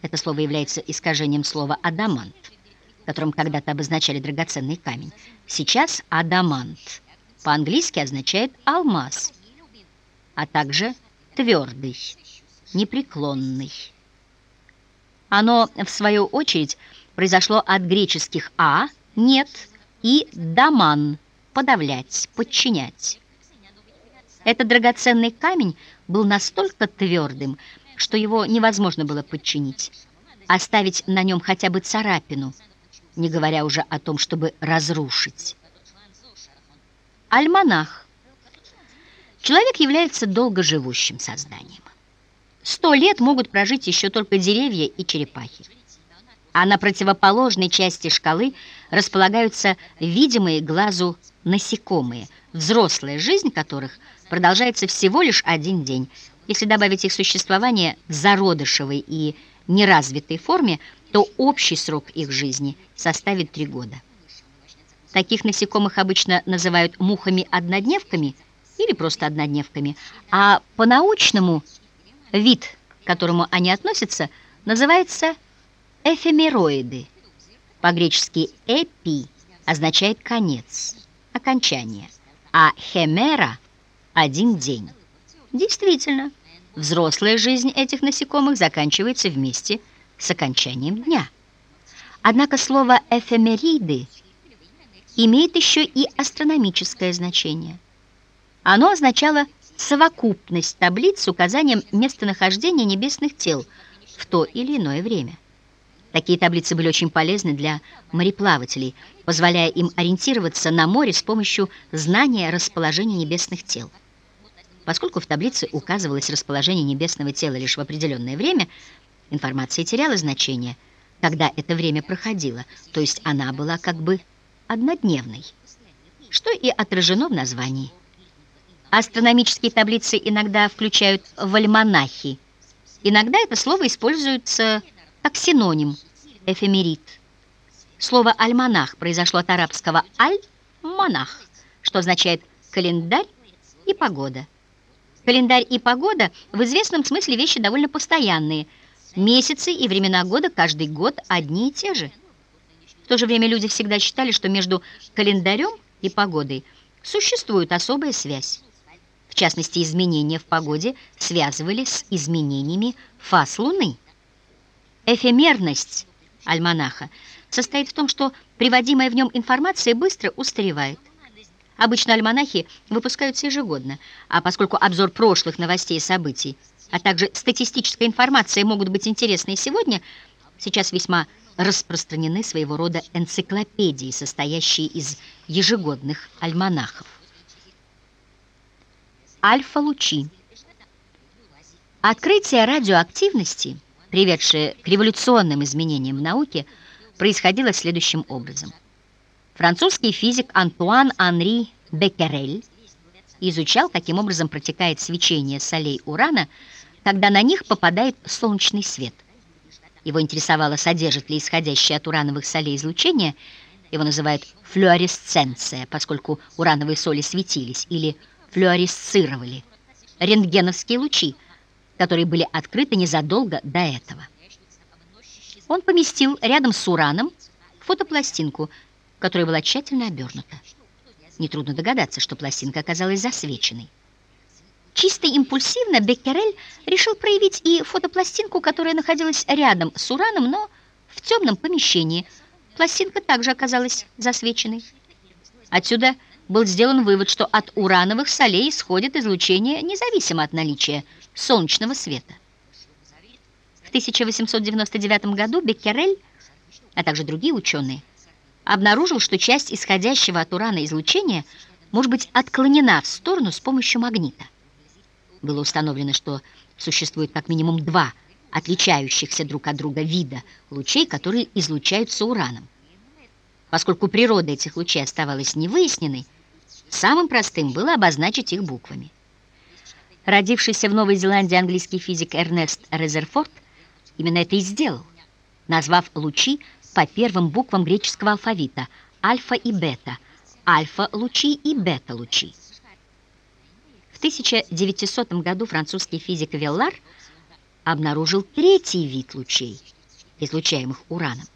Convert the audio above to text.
Это слово является искажением слова «адамант», которым когда-то обозначали драгоценный камень. Сейчас «адамант» по-английски означает «алмаз», а также «твердый», «непреклонный». Оно, в свою очередь, произошло от греческих «а» — «нет» и «даман» — «подавлять», «подчинять». Этот драгоценный камень был настолько твердым, что его невозможно было подчинить, оставить на нем хотя бы царапину, не говоря уже о том, чтобы разрушить. Альманах. Человек является долгоживущим созданием. Сто лет могут прожить еще только деревья и черепахи. А на противоположной части шкалы располагаются видимые глазу насекомые, взрослая жизнь которых продолжается всего лишь один день – если добавить их существование в зародышевой и неразвитой форме, то общий срок их жизни составит три года. Таких насекомых обычно называют мухами-однодневками или просто однодневками, а по-научному вид, к которому они относятся, называется эфемероиды. По-гречески «эпи» означает «конец», «окончание», а «хемера» — «один день». Действительно, взрослая жизнь этих насекомых заканчивается вместе с окончанием дня. Однако слово «эфемериды» имеет еще и астрономическое значение. Оно означало совокупность таблиц с указанием местонахождения небесных тел в то или иное время. Такие таблицы были очень полезны для мореплавателей, позволяя им ориентироваться на море с помощью знания расположения небесных тел. Поскольку в таблице указывалось расположение небесного тела лишь в определенное время, информация теряла значение, когда это время проходило, то есть она была как бы однодневной, что и отражено в названии. Астрономические таблицы иногда включают в альманахи. Иногда это слово используется как синоним эфемерит. Слово «альманах» произошло от арабского «аль-манах», что означает «календарь» и «погода». Календарь и погода в известном смысле вещи довольно постоянные. Месяцы и времена года каждый год одни и те же. В то же время люди всегда считали, что между календарем и погодой существует особая связь. В частности, изменения в погоде связывали с изменениями фаз Луны. Эфемерность альманаха состоит в том, что приводимая в нем информация быстро устаревает. Обычно альманахи выпускаются ежегодно, а поскольку обзор прошлых новостей и событий, а также статистическая информация могут быть интересны и сегодня, сейчас весьма распространены своего рода энциклопедии, состоящие из ежегодных альманахов. Альфа-лучи. Открытие радиоактивности, приведшее к революционным изменениям в науке, происходило следующим образом – Французский физик Антуан Анри Беккерель изучал, каким образом протекает свечение солей урана, когда на них попадает солнечный свет. Его интересовало, содержит ли исходящее от урановых солей излучение, его называют флуоресценция, поскольку урановые соли светились или флуоресцировали, рентгеновские лучи, которые были открыты незадолго до этого. Он поместил рядом с ураном фотопластинку – которая была тщательно обернута. Нетрудно догадаться, что пластинка оказалась засвеченной. Чисто импульсивно Беккерель решил проявить и фотопластинку, которая находилась рядом с ураном, но в темном помещении. Пластинка также оказалась засвеченной. Отсюда был сделан вывод, что от урановых солей исходит излучение независимо от наличия солнечного света. В 1899 году Беккерель, а также другие ученые, обнаружил, что часть исходящего от урана излучения может быть отклонена в сторону с помощью магнита. Было установлено, что существует как минимум два отличающихся друг от друга вида лучей, которые излучаются ураном. Поскольку природа этих лучей оставалась невыясненной, самым простым было обозначить их буквами. Родившийся в Новой Зеландии английский физик Эрнест Резерфорд именно это и сделал, назвав лучи по первым буквам греческого алфавита альфа и бета, альфа-лучи и бета-лучи. В 1900 году французский физик Веллар обнаружил третий вид лучей, излучаемых ураном.